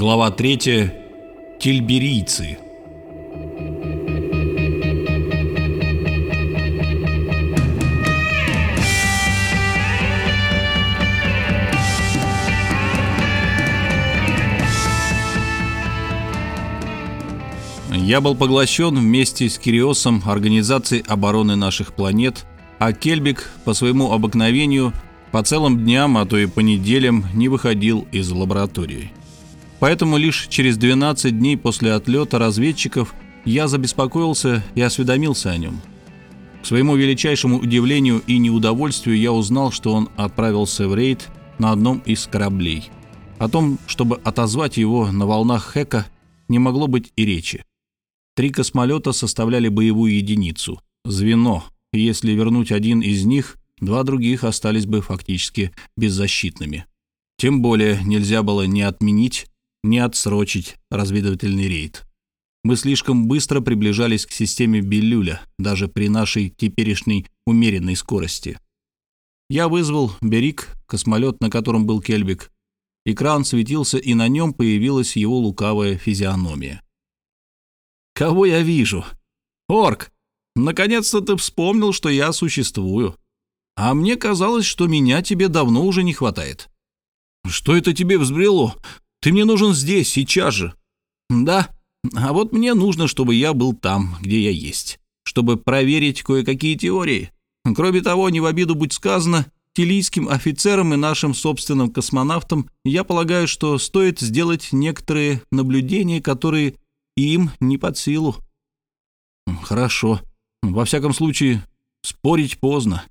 Глава 3. Тильберийцы. Я был поглощен вместе с Кириосом Организацией обороны наших планет, а Кельбик по своему обыкновению по целым дням, а то и по неделям не выходил из лаборатории. Поэтому лишь через 12 дней после отлета разведчиков я забеспокоился и осведомился о нем. К своему величайшему удивлению и неудовольствию я узнал, что он отправился в рейд на одном из кораблей. О том, чтобы отозвать его на волнах Хека, не могло быть и речи. Три космолета составляли боевую единицу – звено, и если вернуть один из них, два других остались бы фактически беззащитными. Тем более нельзя было ни отменить, ни отсрочить разведывательный рейд. Мы слишком быстро приближались к системе Беллюля, даже при нашей теперешней умеренной скорости. Я вызвал Берик, космолет, на котором был Кельбик. Экран светился, и на нем появилась его лукавая физиономия. Кого я вижу? Орк, наконец-то ты вспомнил, что я существую. А мне казалось, что меня тебе давно уже не хватает. Что это тебе взбрело? Ты мне нужен здесь, сейчас же. Да, а вот мне нужно, чтобы я был там, где я есть, чтобы проверить кое-какие теории. Кроме того, не в обиду будь сказано, тилийским офицерам и нашим собственным космонавтам я полагаю, что стоит сделать некоторые наблюдения, которые им не под силу. Хорошо. Во всяком случае, спорить поздно.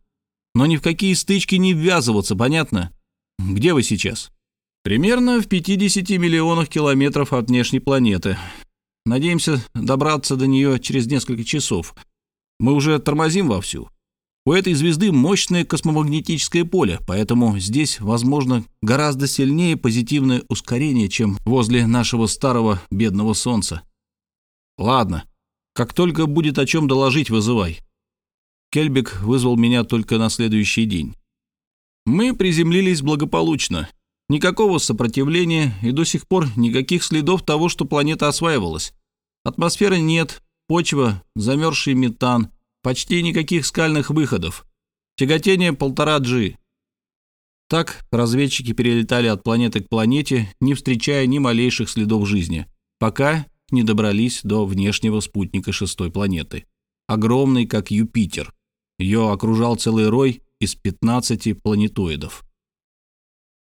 Но ни в какие стычки не ввязываться, понятно? Где вы сейчас? Примерно в 50 миллионах километров от внешней планеты. Надеемся добраться до нее через несколько часов. Мы уже тормозим вовсю. У этой звезды мощное космомагнетическое поле, поэтому здесь возможно гораздо сильнее позитивное ускорение, чем возле нашего старого бедного Солнца. «Ладно. Как только будет о чем доложить, вызывай». Кельбик вызвал меня только на следующий день. Мы приземлились благополучно. Никакого сопротивления и до сих пор никаких следов того, что планета осваивалась. Атмосферы нет, почва, замерзший метан, почти никаких скальных выходов. Тяготение полтора G. Так разведчики перелетали от планеты к планете, не встречая ни малейших следов жизни, пока не добрались до внешнего спутника шестой планеты, огромный, как Юпитер. Ее окружал целый рой из 15 планетоидов.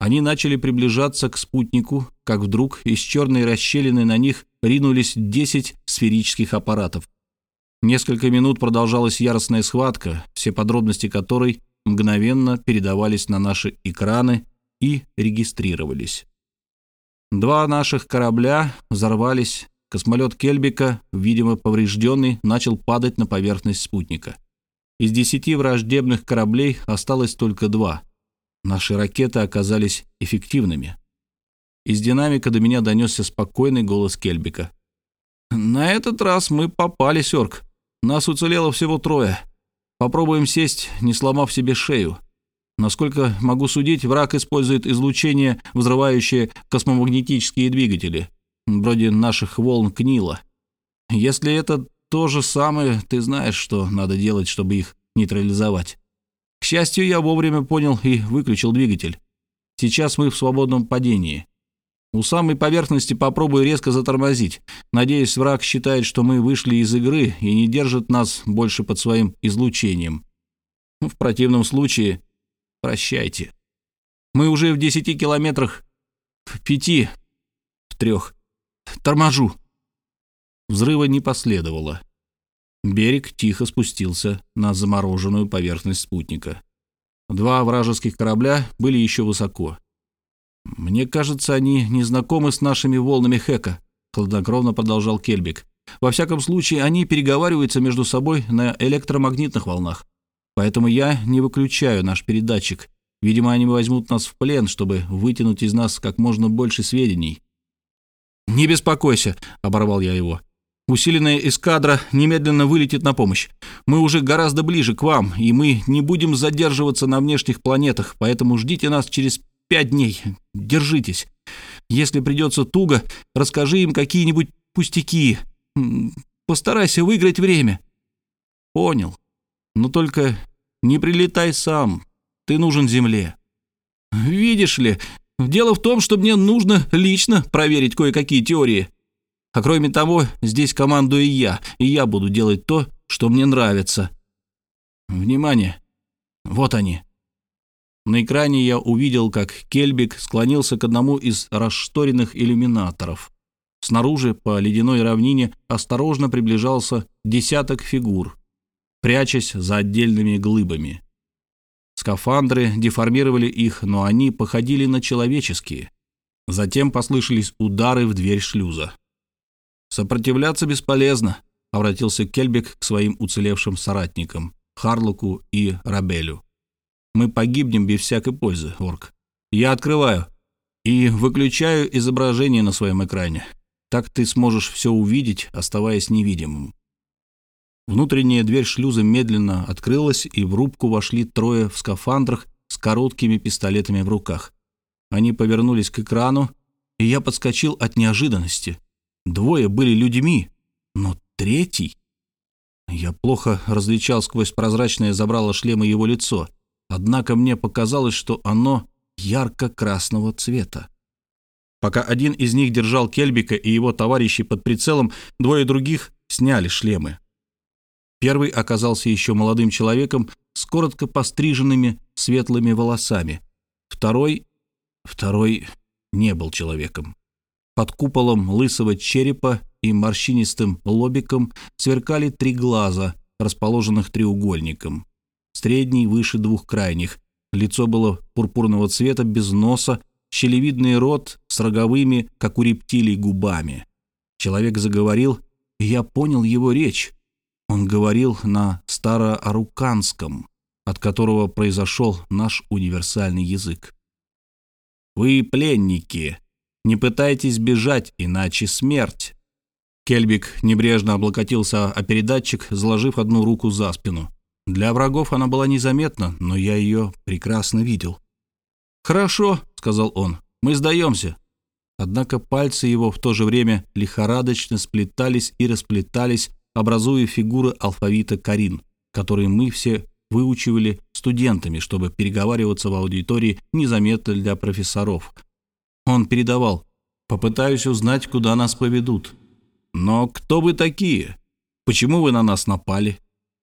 Они начали приближаться к спутнику, как вдруг из черной расщелины на них ринулись 10 сферических аппаратов. Несколько минут продолжалась яростная схватка, все подробности которой мгновенно передавались на наши экраны и регистрировались. Два наших корабля взорвались Космолет Кельбика, видимо поврежденный, начал падать на поверхность спутника. Из десяти враждебных кораблей осталось только два. Наши ракеты оказались эффективными. Из динамика до меня донесся спокойный голос Кельбика. «На этот раз мы попали, Сёрк. Нас уцелело всего трое. Попробуем сесть, не сломав себе шею. Насколько могу судить, враг использует излучение, взрывающее космомагнетические двигатели вроде наших волн Книла. Если это то же самое, ты знаешь, что надо делать, чтобы их нейтрализовать. Счастью, я вовремя понял и выключил двигатель. Сейчас мы в свободном падении. У самой поверхности попробую резко затормозить. Надеюсь, враг считает, что мы вышли из игры и не держит нас больше под своим излучением. В противном случае прощайте. Мы уже в десяти километрах, в пяти, в трех. Торможу!» Взрыва не последовало. Берег тихо спустился на замороженную поверхность спутника. Два вражеских корабля были еще высоко. «Мне кажется, они не знакомы с нашими волнами Хека», — хладнокровно продолжал Кельбик. «Во всяком случае, они переговариваются между собой на электромагнитных волнах. Поэтому я не выключаю наш передатчик. Видимо, они возьмут нас в плен, чтобы вытянуть из нас как можно больше сведений. «Не беспокойся», — оборвал я его. «Усиленная эскадра немедленно вылетит на помощь. Мы уже гораздо ближе к вам, и мы не будем задерживаться на внешних планетах, поэтому ждите нас через пять дней. Держитесь. Если придется туго, расскажи им какие-нибудь пустяки. Постарайся выиграть время». «Понял. Но только не прилетай сам. Ты нужен Земле». «Видишь ли, дело в том, что мне нужно лично проверить кое-какие теории. А кроме того, здесь командую я, и я буду делать то, что мне нравится. Внимание! Вот они». На экране я увидел, как Кельбик склонился к одному из расшторенных иллюминаторов. Снаружи, по ледяной равнине, осторожно приближался десяток фигур, прячась за отдельными глыбами. Скафандры деформировали их, но они походили на человеческие. Затем послышались удары в дверь шлюза. «Сопротивляться бесполезно», — обратился Кельбик к своим уцелевшим соратникам, Харлоку и Рабелю. «Мы погибнем без всякой пользы, Орк. Я открываю и выключаю изображение на своем экране. Так ты сможешь все увидеть, оставаясь невидимым». Внутренняя дверь шлюза медленно открылась, и в рубку вошли трое в скафандрах с короткими пистолетами в руках. Они повернулись к экрану, и я подскочил от неожиданности. Двое были людьми, но третий... Я плохо различал сквозь прозрачное забрало шлема его лицо, однако мне показалось, что оно ярко-красного цвета. Пока один из них держал Кельбика и его товарищей под прицелом, двое других сняли шлемы. Первый оказался еще молодым человеком с коротко постриженными светлыми волосами. Второй... Второй не был человеком. Под куполом лысого черепа и морщинистым лобиком сверкали три глаза, расположенных треугольником. Средний выше двух крайних. Лицо было пурпурного цвета, без носа, щелевидный рот с роговыми, как у рептилий, губами. Человек заговорил, и я понял его речь. Он говорил на староаруканском, от которого произошел наш универсальный язык. «Вы пленники», не пытайтесь бежать, иначе смерть». Кельбик небрежно облокотился о передатчик, заложив одну руку за спину. Для врагов она была незаметна, но я ее прекрасно видел. «Хорошо», — сказал он, — «мы сдаемся». Однако пальцы его в то же время лихорадочно сплетались и расплетались, образуя фигуры алфавита Карин, которые мы все выучивали студентами, чтобы переговариваться в аудитории незаметно для профессоров, он передавал. «Попытаюсь узнать, куда нас поведут. Но кто вы такие? Почему вы на нас напали?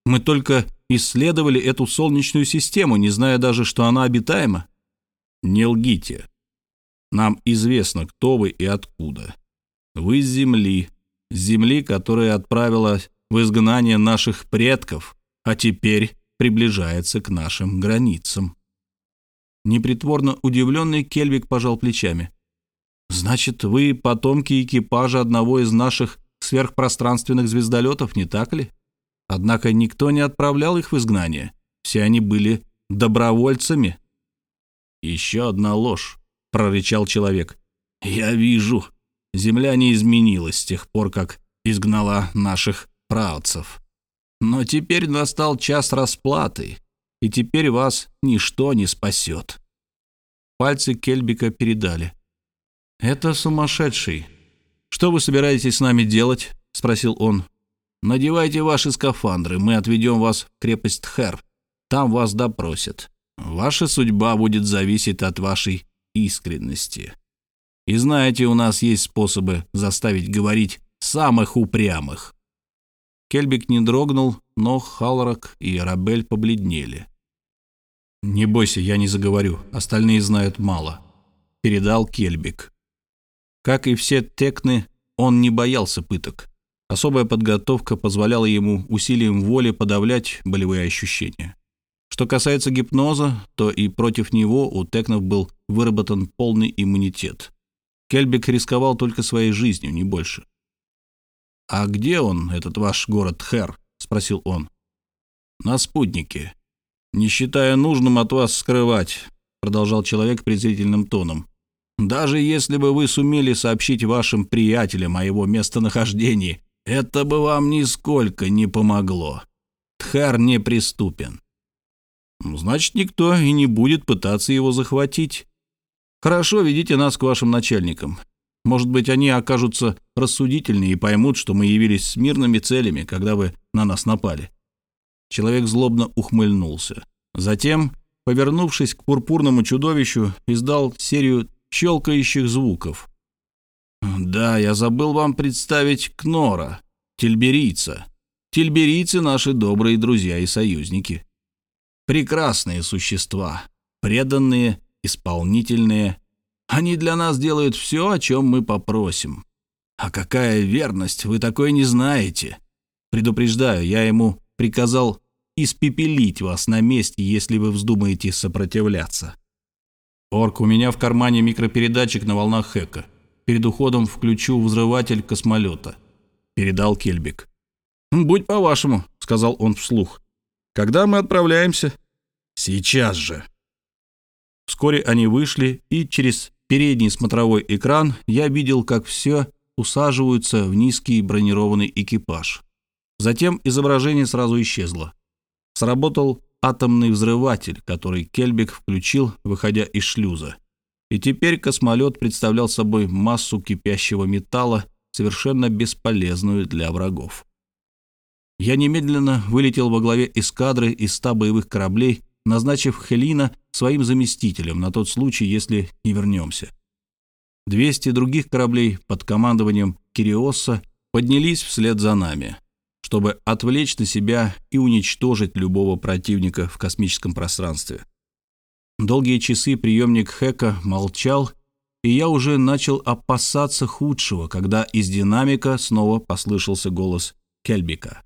Мы только исследовали эту солнечную систему, не зная даже, что она обитаема. Не лгите. Нам известно, кто вы и откуда. Вы с Земли, с Земли, которая отправила в изгнание наших предков, а теперь приближается к нашим границам. Непритворно удивленный Кельвик пожал плечами. «Значит, вы потомки экипажа одного из наших сверхпространственных звездолетов, не так ли? Однако никто не отправлял их в изгнание. Все они были добровольцами». «Еще одна ложь», — прорычал человек. «Я вижу. Земля не изменилась с тех пор, как изгнала наших праотцев. Но теперь настал час расплаты, и теперь вас ничто не спасет». Пальцы Кельбика передали. «Это сумасшедший. Что вы собираетесь с нами делать?» — спросил он. «Надевайте ваши скафандры, мы отведем вас в крепость Тхер. Там вас допросят. Ваша судьба будет зависеть от вашей искренности. И знаете, у нас есть способы заставить говорить самых упрямых». Кельбик не дрогнул, но Халрак и Рабель побледнели. «Не бойся, я не заговорю, остальные знают мало», — передал Кельбик. Как и все текны, он не боялся пыток. Особая подготовка позволяла ему усилием воли подавлять болевые ощущения. Что касается гипноза, то и против него у текнов был выработан полный иммунитет. Кельбик рисковал только своей жизнью, не больше. «А где он, этот ваш город Хер?» — спросил он. «На спутнике. Не считая нужным от вас скрывать», — продолжал человек презрительным тоном. Даже если бы вы сумели сообщить вашим приятелям о его местонахождении, это бы вам нисколько не помогло. Тхар неприступен. Значит, никто и не будет пытаться его захватить. Хорошо, ведите нас к вашим начальникам. Может быть, они окажутся рассудительнее и поймут, что мы явились с мирными целями, когда вы на нас напали». Человек злобно ухмыльнулся. Затем, повернувшись к пурпурному чудовищу, издал серию щелкающих звуков. «Да, я забыл вам представить Кнора, тельберийца. Тельберийцы — наши добрые друзья и союзники. Прекрасные существа, преданные, исполнительные. Они для нас делают все, о чем мы попросим. А какая верность, вы такое не знаете. Предупреждаю, я ему приказал испепелить вас на месте, если вы вздумаете сопротивляться. Орк, у меня в кармане микропередатчик на волнах Хэка. Перед уходом включу взрыватель космолета. Передал Кельбик. «Будь по-вашему», — сказал он вслух. «Когда мы отправляемся?» «Сейчас же». Вскоре они вышли, и через передний смотровой экран я видел, как все усаживаются в низкий бронированный экипаж. Затем изображение сразу исчезло. Сработал атомный взрыватель, который Кельбик включил, выходя из шлюза. И теперь космолет представлял собой массу кипящего металла, совершенно бесполезную для врагов. Я немедленно вылетел во главе эскадры из ста боевых кораблей, назначив Хелина своим заместителем на тот случай, если не вернемся. 200 других кораблей под командованием Кириоса поднялись вслед за нами чтобы отвлечь на себя и уничтожить любого противника в космическом пространстве. Долгие часы приемник Хека молчал, и я уже начал опасаться худшего, когда из динамика снова послышался голос Кельбика.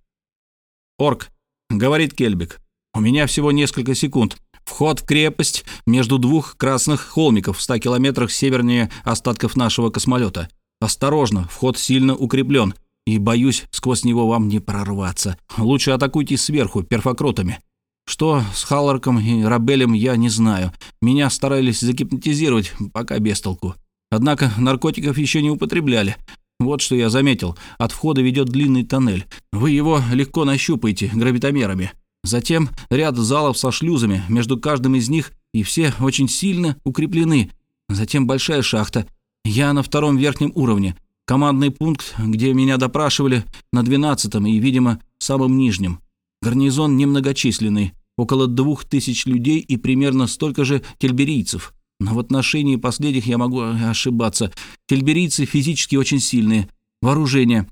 «Орк», — говорит Кельбик, — «у меня всего несколько секунд. Вход в крепость между двух красных холмиков в ста километрах севернее остатков нашего космолета. Осторожно, вход сильно укреплен и боюсь сквозь него вам не прорваться. Лучше атакуйте сверху перфокротами. Что с Халларком и Рабелем, я не знаю. Меня старались загипнотизировать, пока без толку. Однако наркотиков еще не употребляли. Вот что я заметил. От входа ведет длинный тоннель. Вы его легко нащупаете гравитомерами. Затем ряд залов со шлюзами, между каждым из них, и все очень сильно укреплены. Затем большая шахта. Я на втором верхнем уровне. Командный пункт, где меня допрашивали, на 12-м и, видимо, самым нижнем. Гарнизон немногочисленный, около двух тысяч людей и примерно столько же тельберийцев. Но в отношении последних я могу ошибаться. Тельберийцы физически очень сильные. Вооружение.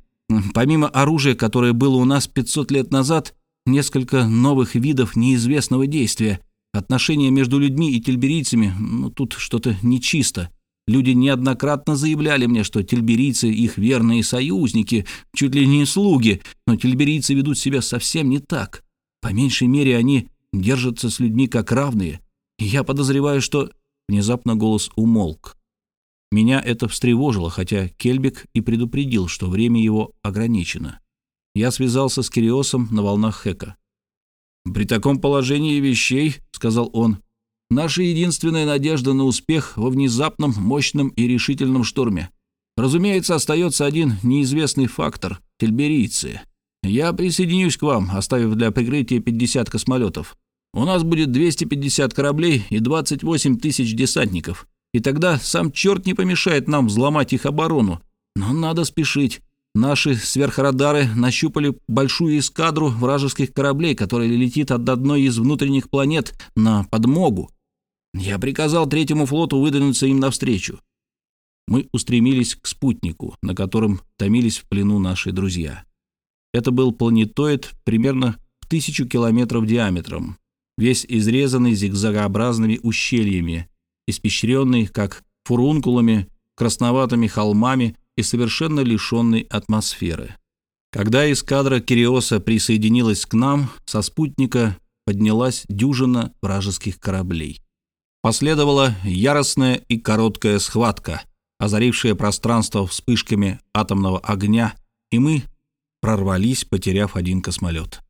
Помимо оружия, которое было у нас 500 лет назад, несколько новых видов неизвестного действия. Отношения между людьми и тельберийцами, ну, тут что-то нечисто. Люди неоднократно заявляли мне, что тельберийцы — их верные союзники, чуть ли не слуги, но тельберийцы ведут себя совсем не так. По меньшей мере, они держатся с людьми как равные. Я подозреваю, что... Внезапно голос умолк. Меня это встревожило, хотя Кельбик и предупредил, что время его ограничено. Я связался с Кириосом на волнах Хека. «При таком положении вещей, — сказал он, Наша единственная надежда на успех во внезапном, мощном и решительном штурме. Разумеется, остается один неизвестный фактор – тельберийцы. Я присоединюсь к вам, оставив для прикрытия 50 космолетов. У нас будет 250 кораблей и 28 тысяч десантников. И тогда сам черт не помешает нам взломать их оборону. Но надо спешить. Наши сверхрадары нащупали большую эскадру вражеских кораблей, которая летит от одной из внутренних планет на подмогу. Я приказал третьему флоту выдвинуться им навстречу. Мы устремились к спутнику, на котором томились в плену наши друзья. Это был планетоид примерно в тысячу километров диаметром, весь изрезанный зигзагообразными ущельями, испещренный, как фурункулами, красноватыми холмами и совершенно лишенный атмосферы. Когда эскадра Кириоса присоединилась к нам, со спутника поднялась дюжина вражеских кораблей. Последовала яростная и короткая схватка, озарившая пространство вспышками атомного огня, и мы прорвались, потеряв один космолет.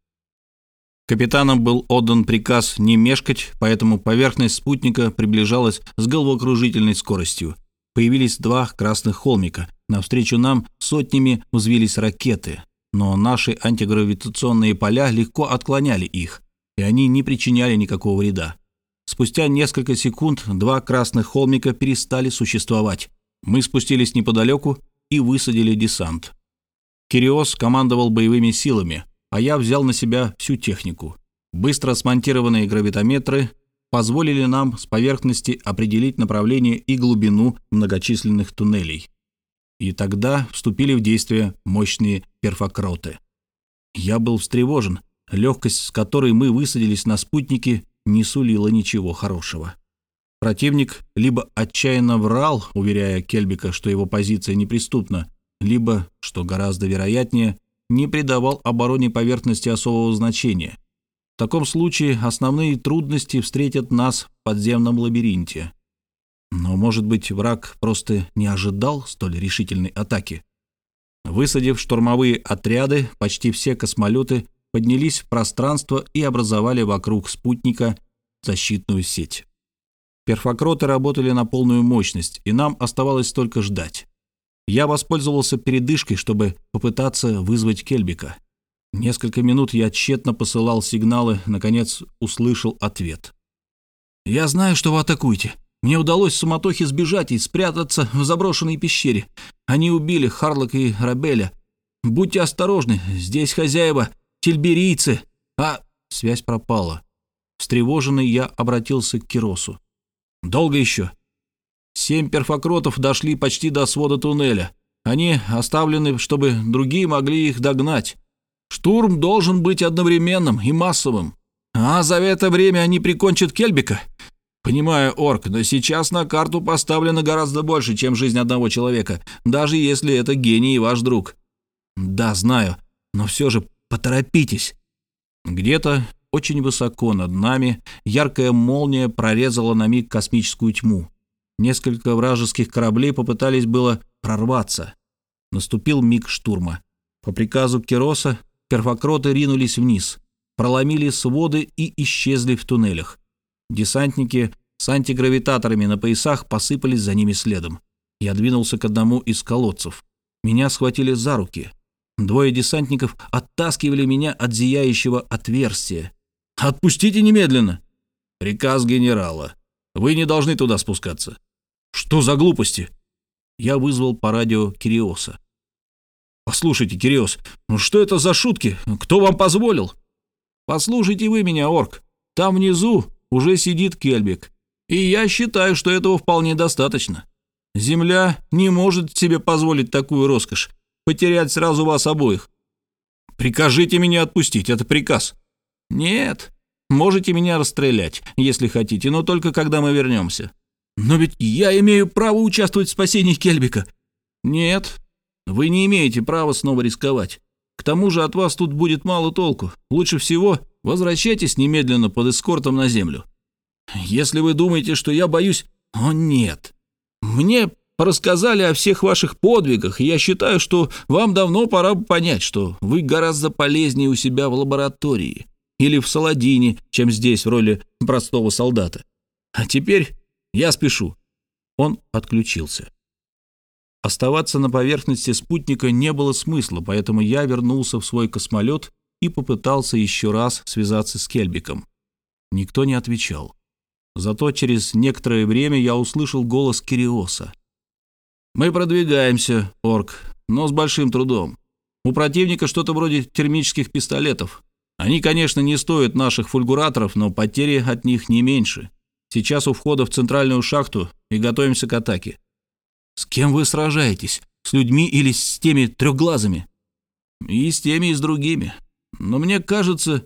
Капитанам был отдан приказ не мешкать, поэтому поверхность спутника приближалась с головокружительной скоростью. Появились два красных холмика. Навстречу нам сотнями взвились ракеты, но наши антигравитационные поля легко отклоняли их, и они не причиняли никакого вреда. Спустя несколько секунд два красных холмика перестали существовать. Мы спустились неподалеку и высадили десант. Кириос командовал боевыми силами, а я взял на себя всю технику. Быстро смонтированные гравитометры позволили нам с поверхности определить направление и глубину многочисленных туннелей. И тогда вступили в действие мощные перфокроты. Я был встревожен. Легкость, с которой мы высадились на спутники, не сулила ничего хорошего. Противник либо отчаянно врал, уверяя Кельбика, что его позиция неприступна, либо, что гораздо вероятнее, не придавал обороне поверхности особого значения. В таком случае основные трудности встретят нас в подземном лабиринте. Но, может быть, враг просто не ожидал столь решительной атаки. Высадив штурмовые отряды, почти все космолеты поднялись в пространство и образовали вокруг спутника защитную сеть. Перфокроты работали на полную мощность, и нам оставалось только ждать. Я воспользовался передышкой, чтобы попытаться вызвать Кельбика. Несколько минут я тщетно посылал сигналы, наконец услышал ответ. «Я знаю, что вы атакуете. Мне удалось в суматохе сбежать и спрятаться в заброшенной пещере. Они убили Харлока и Рабеля. Будьте осторожны, здесь хозяева тельберийцы, а...» Связь пропала. Встревоженный я обратился к Киросу. «Долго еще?» Семь перфокротов дошли почти до свода туннеля. Они оставлены, чтобы другие могли их догнать. Штурм должен быть одновременным и массовым. А за это время они прикончат Кельбика? Понимаю, Орк, но сейчас на карту поставлено гораздо больше, чем жизнь одного человека, даже если это гений и ваш друг. Да, знаю, но все же Поторопитесь!» Где-то очень высоко над нами яркая молния прорезала на миг космическую тьму. Несколько вражеских кораблей попытались было прорваться. Наступил миг штурма. По приказу Кероса перфокроты ринулись вниз, проломили своды и исчезли в туннелях. Десантники с антигравитаторами на поясах посыпались за ними следом. Я двинулся к одному из колодцев. Меня схватили за руки. Двое десантников оттаскивали меня от зияющего отверстия. «Отпустите немедленно!» «Приказ генерала. Вы не должны туда спускаться». «Что за глупости?» Я вызвал по радио Кириоса. «Послушайте, Кириос, ну что это за шутки? Кто вам позволил?» «Послушайте вы меня, орк. Там внизу уже сидит Кельбик. И я считаю, что этого вполне достаточно. Земля не может себе позволить такую роскошь потерять сразу вас обоих. Прикажите меня отпустить, это приказ. Нет, можете меня расстрелять, если хотите, но только когда мы вернемся. Но ведь я имею право участвовать в спасении Кельбика. Нет, вы не имеете права снова рисковать. К тому же от вас тут будет мало толку. Лучше всего возвращайтесь немедленно под эскортом на землю. Если вы думаете, что я боюсь... О, нет. Мне рассказали о всех ваших подвигах, и я считаю, что вам давно пора понять, что вы гораздо полезнее у себя в лаборатории или в Саладине, чем здесь в роли простого солдата. А теперь я спешу». Он отключился. Оставаться на поверхности спутника не было смысла, поэтому я вернулся в свой космолет и попытался еще раз связаться с Кельбиком. Никто не отвечал. Зато через некоторое время я услышал голос Кириоса. Мы продвигаемся, орк, но с большим трудом. У противника что-то вроде термических пистолетов. Они, конечно, не стоят наших фульгураторов, но потери от них не меньше. Сейчас у входа в центральную шахту и готовимся к атаке. С кем вы сражаетесь? С людьми или с теми трехглазыми? И с теми, и с другими. Но мне кажется,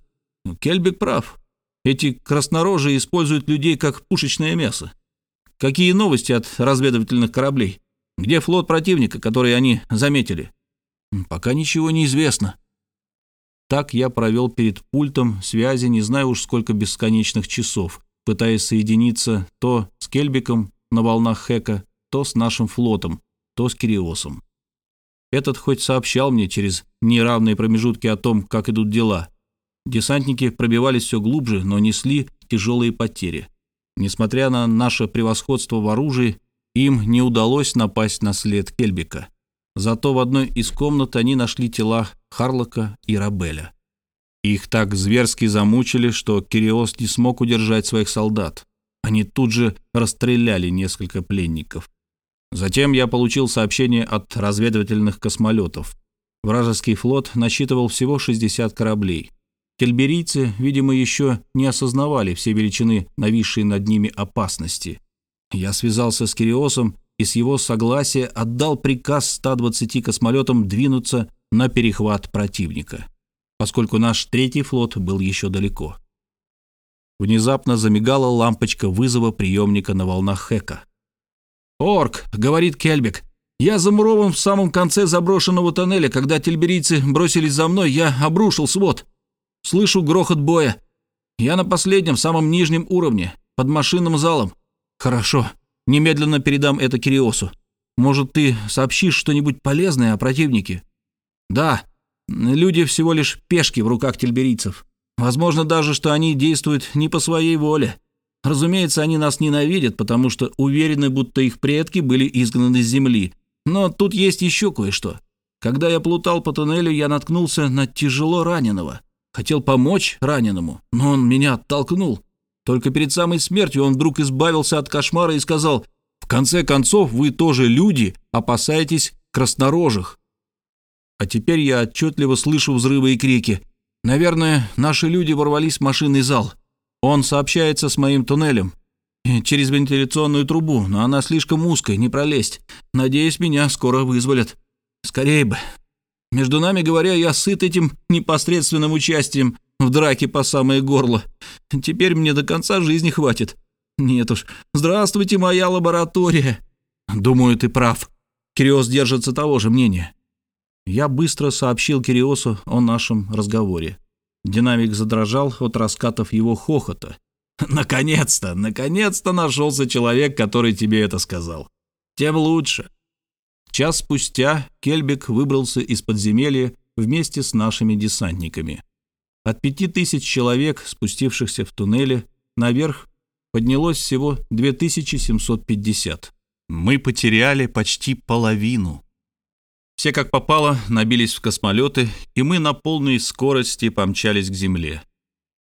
Кельбик прав. Эти краснорожие используют людей как пушечное мясо. Какие новости от разведывательных кораблей? Где флот противника, который они заметили? Пока ничего не известно. Так я провел перед пультом связи не знаю уж сколько бесконечных часов, пытаясь соединиться то с Кельбиком на волнах Хека, то с нашим флотом, то с Кириосом. Этот хоть сообщал мне через неравные промежутки о том, как идут дела. Десантники пробивались все глубже, но несли тяжелые потери. Несмотря на наше превосходство в оружии, им не удалось напасть на след Кельбика. Зато в одной из комнат они нашли тела Харлока и Рабеля. Их так зверски замучили, что Кириос не смог удержать своих солдат. Они тут же расстреляли несколько пленников. Затем я получил сообщение от разведывательных космолетов. Вражеский флот насчитывал всего 60 кораблей. Кельберийцы, видимо, еще не осознавали все величины нависшей над ними опасности. Я связался с Кириосом и с его согласия отдал приказ 120 космолетам двинуться на перехват противника, поскольку наш третий флот был еще далеко. Внезапно замигала лампочка вызова приемника на волнах Хека. «Орк», — говорит Кельбек, — «я замурован в самом конце заброшенного тоннеля. Когда тельберийцы бросились за мной, я обрушил свод. Слышу грохот боя. Я на последнем, самом нижнем уровне, под машинным залом. Хорошо, немедленно передам это Кириосу. Может, ты сообщишь что-нибудь полезное о противнике?» «Да, люди всего лишь пешки в руках тельберийцев. Возможно даже, что они действуют не по своей воле. Разумеется, они нас ненавидят, потому что уверены, будто их предки были изгнаны с земли. Но тут есть еще кое-что. Когда я плутал по туннелю, я наткнулся на тяжело раненого. Хотел помочь раненому, но он меня оттолкнул. Только перед самой смертью он вдруг избавился от кошмара и сказал, «В конце концов, вы тоже люди, опасаетесь краснорожих». А теперь я отчетливо слышу взрывы и крики – Наверное, наши люди ворвались в машинный зал. Он сообщается с моим туннелем. Через вентиляционную трубу, но она слишком узкая, не пролезть. Надеюсь, меня скоро вызволят. Скорее бы. Между нами говоря, я сыт этим непосредственным участием в драке по самое горло. Теперь мне до конца жизни хватит. Нет уж. Здравствуйте, моя лаборатория. Думаю, ты прав. Кириос держится того же мнения. Я быстро сообщил Кириосу о нашем разговоре. Динамик задрожал от раскатов его хохота. «Наконец-то, наконец-то нашелся человек, который тебе это сказал. Тем лучше». Час спустя Кельбек выбрался из подземелья вместе с нашими десантниками. От пяти тысяч человек, спустившихся в туннеле, наверх поднялось всего 2750. Мы потеряли почти половину. Все как попало набились в космолеты, и мы на полной скорости помчались к земле.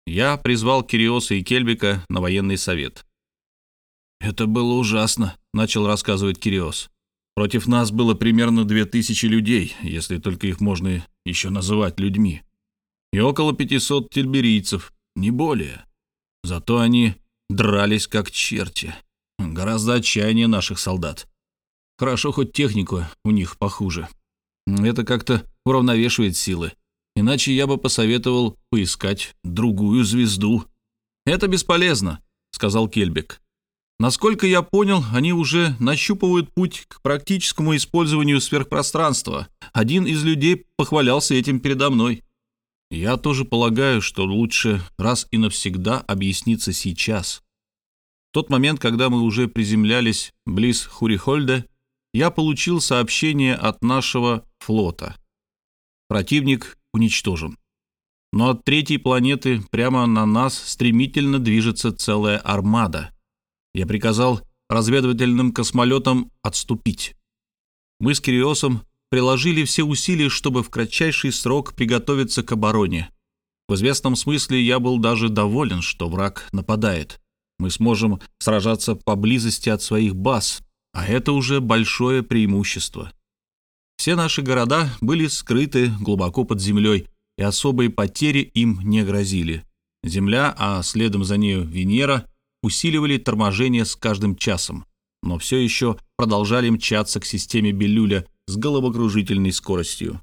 Я призвал Кириоса и Кельбика на военный совет. «Это было ужасно», — начал рассказывать Кириос. «Против нас было примерно две тысячи людей, если только их можно еще называть людьми. И около пятисот тельберийцев, не более. Зато они дрались как черти. Гораздо отчаяннее наших солдат. Хорошо, хоть технику у них похуже. Это как-то уравновешивает силы. Иначе я бы посоветовал поискать другую звезду. Это бесполезно, сказал Кельбек. Насколько я понял, они уже нащупывают путь к практическому использованию сверхпространства. Один из людей похвалялся этим передо мной. Я тоже полагаю, что лучше раз и навсегда объясниться сейчас. В тот момент, когда мы уже приземлялись близ Хурихольда, я получил сообщение от нашего флота. Противник уничтожен. Но от третьей планеты прямо на нас стремительно движется целая армада. Я приказал разведывательным космолетам отступить. Мы с Кириосом приложили все усилия, чтобы в кратчайший срок приготовиться к обороне. В известном смысле я был даже доволен, что враг нападает. Мы сможем сражаться поблизости от своих баз, а это уже большое преимущество. Все наши города были скрыты глубоко под землей, и особые потери им не грозили. Земля, а следом за нею Венера, усиливали торможение с каждым часом, но все еще продолжали мчаться к системе Белюля с головокружительной скоростью.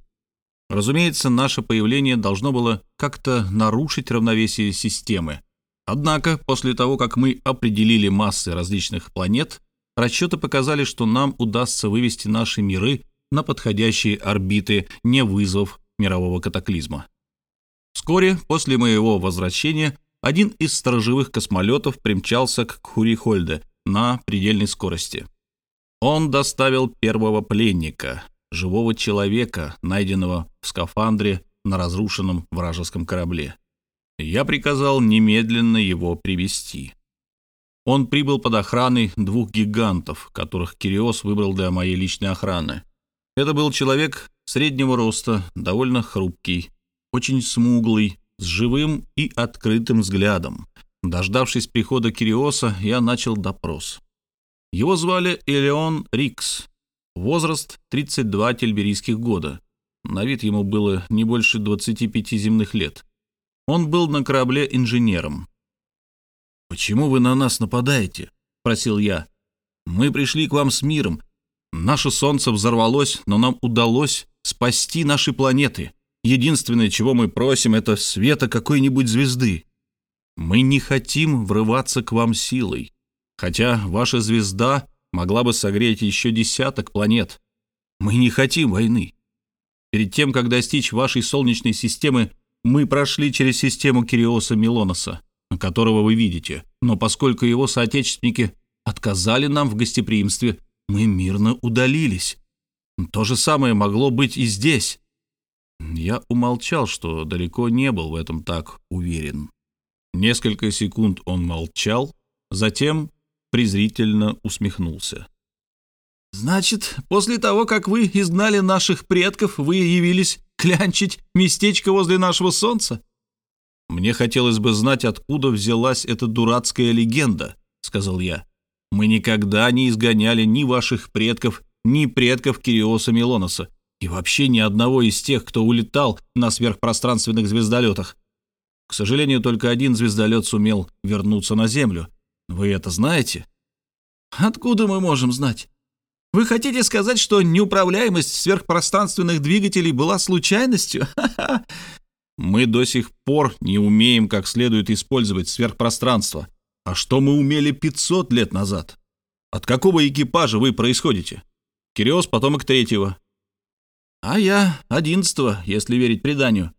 Разумеется, наше появление должно было как-то нарушить равновесие системы. Однако, после того, как мы определили массы различных планет, расчеты показали, что нам удастся вывести наши миры на подходящие орбиты, не вызвав мирового катаклизма. Вскоре после моего возвращения один из сторожевых космолетов примчался к Хурихольде на предельной скорости. Он доставил первого пленника, живого человека, найденного в скафандре на разрушенном вражеском корабле. Я приказал немедленно его привести. Он прибыл под охраной двух гигантов, которых Кириос выбрал для моей личной охраны. Это был человек среднего роста, довольно хрупкий, очень смуглый, с живым и открытым взглядом. Дождавшись прихода Кириоса, я начал допрос. Его звали Элеон Рикс. Возраст 32 тельберийских года. На вид ему было не больше 25 земных лет. Он был на корабле инженером. «Почему вы на нас нападаете?» — спросил я. «Мы пришли к вам с миром. Наше солнце взорвалось, но нам удалось спасти наши планеты. Единственное, чего мы просим, это света какой-нибудь звезды. Мы не хотим врываться к вам силой, хотя ваша звезда могла бы согреть еще десяток планет. Мы не хотим войны. Перед тем, как достичь вашей Солнечной системы, мы прошли через систему Кириоса Милоноса, которого вы видите, но поскольку его соотечественники отказали нам в гостеприимстве, мы мирно удалились. То же самое могло быть и здесь. Я умолчал, что далеко не был в этом так уверен. Несколько секунд он молчал, затем презрительно усмехнулся. «Значит, после того, как вы изгнали наших предков, вы явились клянчить местечко возле нашего солнца?» «Мне хотелось бы знать, откуда взялась эта дурацкая легенда», — сказал я. «Мы никогда не изгоняли ни ваших предков, ни предков Кириоса Милоноса, и вообще ни одного из тех, кто улетал на сверхпространственных звездолетах. К сожалению, только один звездолет сумел вернуться на Землю. Вы это знаете? Откуда мы можем знать? Вы хотите сказать, что неуправляемость сверхпространственных двигателей была случайностью? Мы до сих пор не умеем как следует использовать сверхпространство. А что мы умели 500 лет назад? От какого экипажа вы происходите? Кириос потомок третьего. А я одиннадцатого, если верить преданию.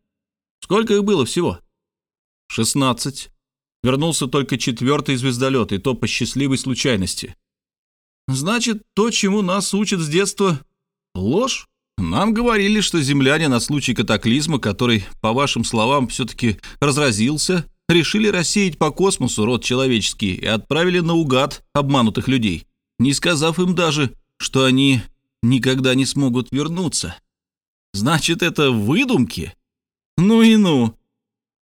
Сколько их было всего? 16. Вернулся только четвертый звездолет, и то по счастливой случайности. Значит, то, чему нас учат с детства, ложь? Нам говорили, что земляне на случай катаклизма, который, по вашим словам, все-таки разразился, решили рассеять по космосу род человеческий и отправили наугад обманутых людей, не сказав им даже, что они никогда не смогут вернуться. Значит, это выдумки? Ну и ну.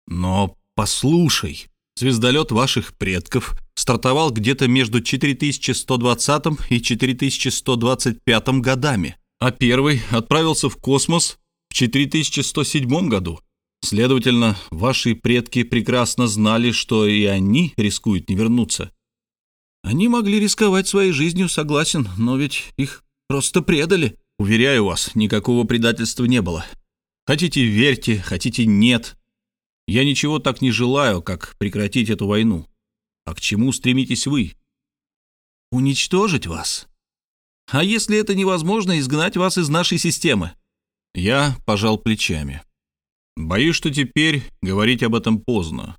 Но Послушай, звездолет ваших предков стартовал где-то между 4120 и 4125 годами, а первый отправился в космос в 4107 году. Следовательно, ваши предки прекрасно знали, что и они рискуют не вернуться. Они могли рисковать своей жизнью, согласен, но ведь их просто предали. Уверяю вас, никакого предательства не было. Хотите верьте, хотите нет, я ничего так не желаю, как прекратить эту войну. А к чему стремитесь вы? Уничтожить вас? А если это невозможно, изгнать вас из нашей системы? Я пожал плечами. Боюсь, что теперь говорить об этом поздно.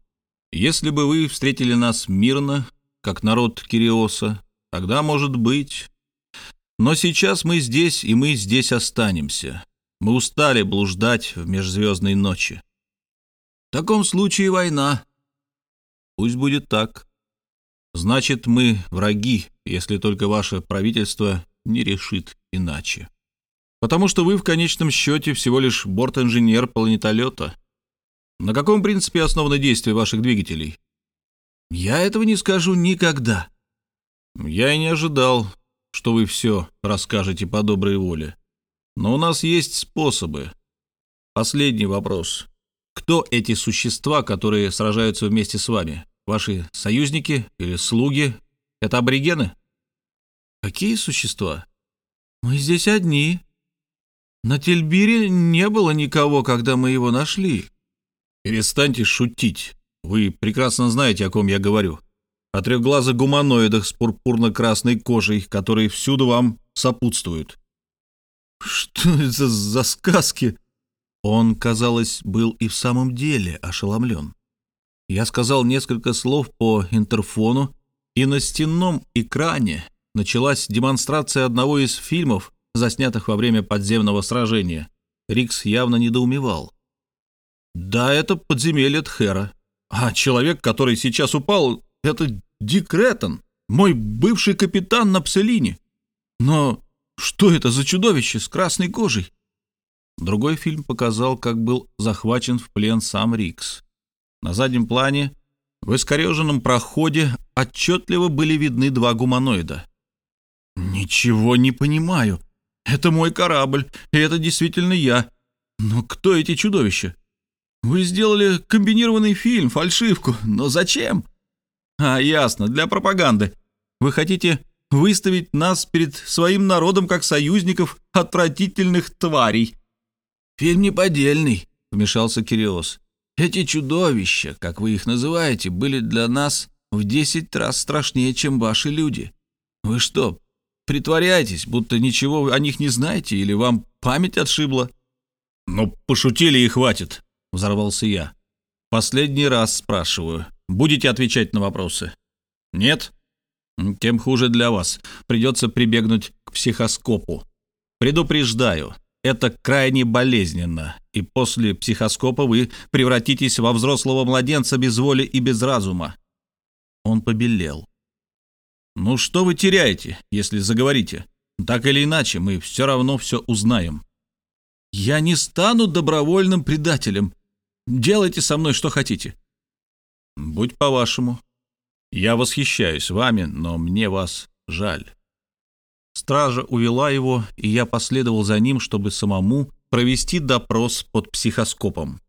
Если бы вы встретили нас мирно, как народ Кириоса, тогда, может быть... Но сейчас мы здесь, и мы здесь останемся. Мы устали блуждать в межзвездной ночи. В таком случае война. Пусть будет так. Значит, мы враги, если только ваше правительство не решит иначе. Потому что вы в конечном счете всего лишь борт-инженер планетолета. На каком принципе основано действие ваших двигателей? Я этого не скажу никогда. Я и не ожидал, что вы все расскажете по доброй воле. Но у нас есть способы. Последний вопрос. Кто эти существа, которые сражаются вместе с вами? Ваши союзники или слуги? Это аборигены? Какие существа? Мы здесь одни. На Тельбире не было никого, когда мы его нашли. Перестаньте шутить. Вы прекрасно знаете, о ком я говорю. О трехглазых гуманоидах с пурпурно-красной кожей, которые всюду вам сопутствуют. Что это за сказки? Он, казалось, был и в самом деле ошеломлен. Я сказал несколько слов по интерфону, и на стенном экране началась демонстрация одного из фильмов, заснятых во время подземного сражения. Рикс явно недоумевал. «Да, это подземелье Тхера. А человек, который сейчас упал, это Дик Реттон, мой бывший капитан на Пселине. Но что это за чудовище с красной кожей?» Другой фильм показал, как был захвачен в плен сам Рикс. На заднем плане В искореженном проходе отчетливо были видны два гуманоида. «Ничего не понимаю. Это мой корабль, и это действительно я. Но кто эти чудовища? Вы сделали комбинированный фильм, фальшивку, но зачем?» «А, ясно, для пропаганды. Вы хотите выставить нас перед своим народом как союзников отвратительных тварей?» «Фильм неподдельный», — вмешался Кириос. «Эти чудовища, как вы их называете, были для нас в десять раз страшнее, чем ваши люди. Вы что, притворяетесь, будто ничего о них не знаете, или вам память отшибла?» «Ну, пошутили и хватит», — взорвался я. «Последний раз спрашиваю. Будете отвечать на вопросы?» «Нет?» «Тем хуже для вас. Придется прибегнуть к психоскопу. Предупреждаю, это крайне болезненно, и после психоскопа вы превратитесь во взрослого младенца без воли и без разума». Он побелел. «Ну что вы теряете, если заговорите? Так или иначе, мы все равно все узнаем». «Я не стану добровольным предателем. Делайте со мной что хотите». «Будь по-вашему. Я восхищаюсь вами, но мне вас жаль». Стража увела его, и я последовал за ним, чтобы самому провести допрос под психоскопом.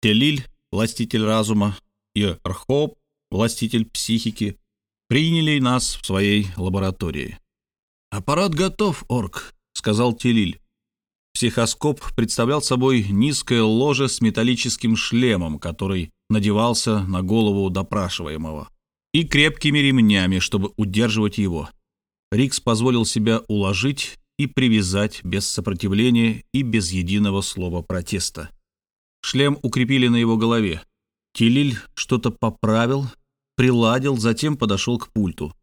Телиль, властитель разума, и Рхоп, властитель психики, приняли нас в своей лаборатории. «Аппарат готов, Орк», — сказал Телиль. Психоскоп представлял собой низкое ложе с металлическим шлемом, который надевался на голову допрашиваемого, и крепкими ремнями, чтобы удерживать его. Рикс позволил себя уложить и привязать без сопротивления и без единого слова протеста. Шлем укрепили на его голове. Тилиль что-то поправил, приладил, затем подошел к пульту.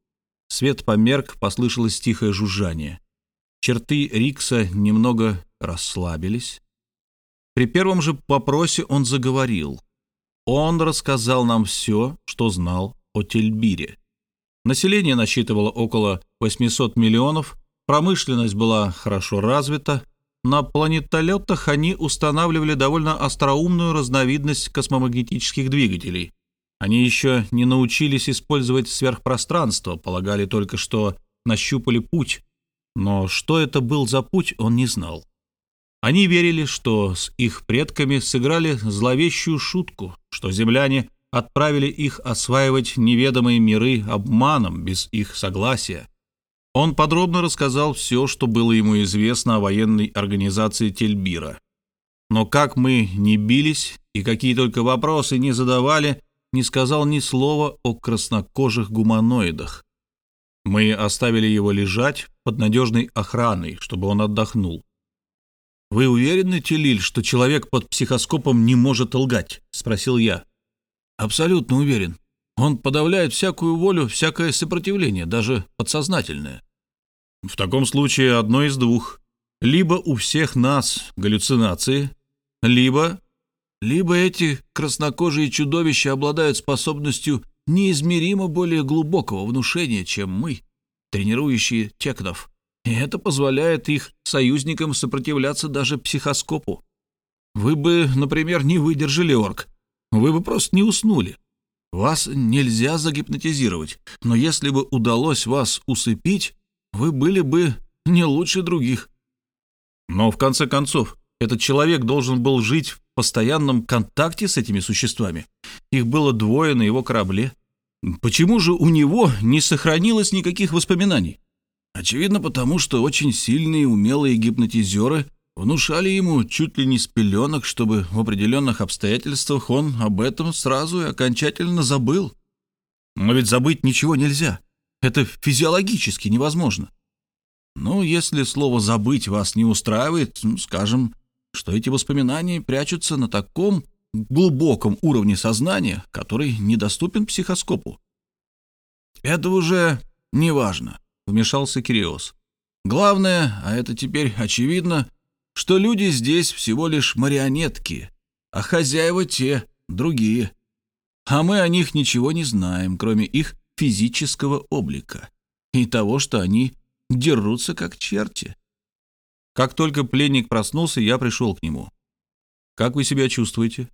Свет померк, послышалось тихое жужжание. Черты Рикса немного расслабились. При первом же вопросе он заговорил. Он рассказал нам все, что знал о Тельбире. Население насчитывало около 800 миллионов, промышленность была хорошо развита, на планетолетах они устанавливали довольно остроумную разновидность космомагнетических двигателей. Они еще не научились использовать сверхпространство, полагали только, что нащупали путь. Но что это был за путь, он не знал. Они верили, что с их предками сыграли зловещую шутку, что земляне отправили их осваивать неведомые миры обманом без их согласия. Он подробно рассказал все, что было ему известно о военной организации Тельбира. Но как мы не бились и какие только вопросы не задавали, не сказал ни слова о краснокожих гуманоидах. Мы оставили его лежать под надежной охраной, чтобы он отдохнул. «Вы уверены, Телиль, что человек под психоскопом не может лгать?» — спросил я. Абсолютно уверен. Он подавляет всякую волю, всякое сопротивление, даже подсознательное. В таком случае одно из двух. Либо у всех нас галлюцинации, либо... Либо эти краснокожие чудовища обладают способностью неизмеримо более глубокого внушения, чем мы, тренирующие текнов. И это позволяет их союзникам сопротивляться даже психоскопу. Вы бы, например, не выдержали, орк, вы бы просто не уснули. Вас нельзя загипнотизировать, но если бы удалось вас усыпить, вы были бы не лучше других. Но в конце концов, этот человек должен был жить в постоянном контакте с этими существами. Их было двое на его корабле. Почему же у него не сохранилось никаких воспоминаний? Очевидно, потому что очень сильные умелые гипнотизеры Внушали ему чуть ли не с пеленок, чтобы в определенных обстоятельствах он об этом сразу и окончательно забыл. Но ведь забыть ничего нельзя. Это физиологически невозможно. Ну, если слово «забыть» вас не устраивает, ну, скажем, что эти воспоминания прячутся на таком глубоком уровне сознания, который недоступен психоскопу. «Это уже не важно», — вмешался Кириос. «Главное, а это теперь очевидно, что люди здесь всего лишь марионетки, а хозяева те, другие. А мы о них ничего не знаем, кроме их физического облика и того, что они дерутся как черти. Как только пленник проснулся, я пришел к нему. «Как вы себя чувствуете?»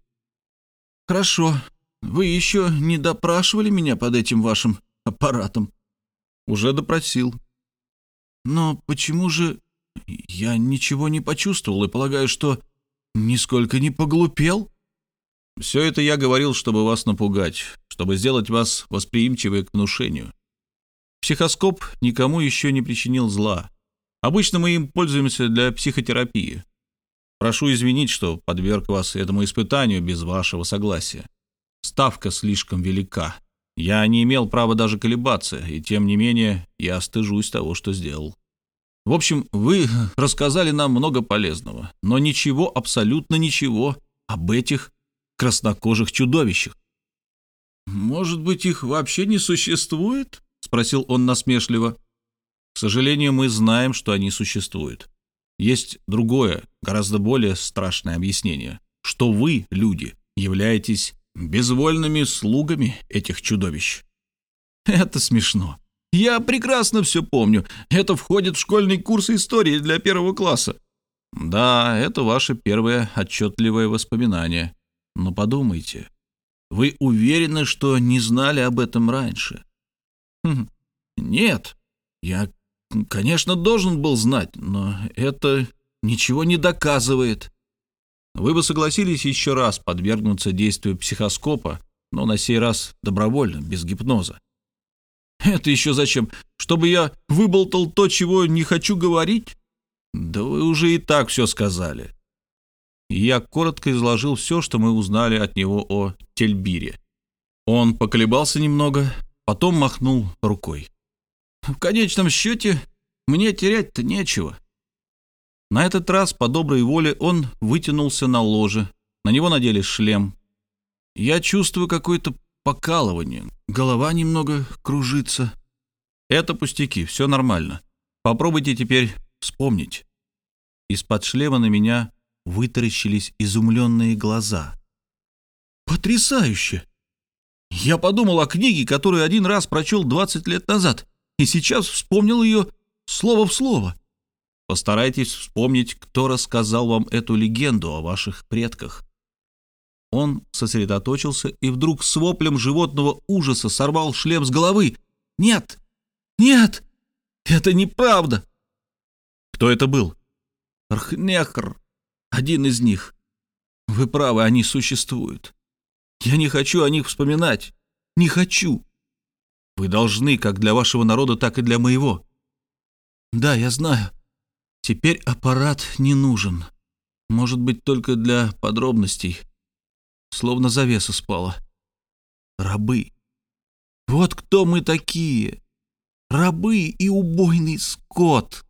«Хорошо. вы еще не допрашивали меня под этим вашим аппаратом?» «Уже допросил». «Но почему же я ничего не почувствовал и полагаю, что нисколько не поглупел?» «Все это я говорил, чтобы вас напугать, чтобы сделать вас восприимчивой к внушению. Психоскоп никому еще не причинил зла. Обычно мы им пользуемся для психотерапии. Прошу извинить, что подверг вас этому испытанию без вашего согласия. Ставка слишком велика. Я не имел права даже колебаться, и тем не менее я стыжусь того, что сделал. В общем, вы рассказали нам много полезного, но ничего, абсолютно ничего об этих краснокожих чудовищах. «Может быть, их вообще не существует?» — спросил он насмешливо. «К сожалению, мы знаем, что они существуют. Есть другое, гораздо более страшное объяснение, что вы, люди, являетесь безвольными слугами этих чудовищ. Это смешно. Я прекрасно все помню. Это входит в школьный курс истории для первого класса. Да, это ваше первое отчетливое воспоминание. Но подумайте, вы уверены, что не знали об этом раньше? Хм, нет, я, конечно, должен был знать, но это ничего не доказывает. Вы бы согласились еще раз подвергнуться действию психоскопа, но на сей раз добровольно, без гипноза. Это еще зачем? Чтобы я выболтал то, чего не хочу говорить? Да вы уже и так все сказали. Я коротко изложил все, что мы узнали от него о Тельбире. Он поколебался немного, потом махнул рукой. В конечном счете, мне терять-то нечего. На этот раз, по доброй воле, он вытянулся на ложе. На него надели шлем. Я чувствую какое-то покалывание. Голова немного кружится. Это пустяки, все нормально. Попробуйте теперь вспомнить. Из-под шлема на меня вытаращились изумленные глаза. Потрясающе! Я подумал о книге, которую один раз прочел 20 лет назад, и сейчас вспомнил ее слово в слово. Постарайтесь вспомнить, кто рассказал вам эту легенду о ваших предках. Он сосредоточился и вдруг с воплем животного ужаса сорвал шлем с головы. «Нет! Нет! Это неправда!» «Кто это был?» «Рхнехр. Один из них. Вы правы, они существуют. Я не хочу о них вспоминать. Не хочу!» «Вы должны, как для вашего народа, так и для моего». «Да, я знаю. Теперь аппарат не нужен. Может быть, только для подробностей. Словно завеса спала. Рабы. Вот кто мы такие. Рабы и убойный скот.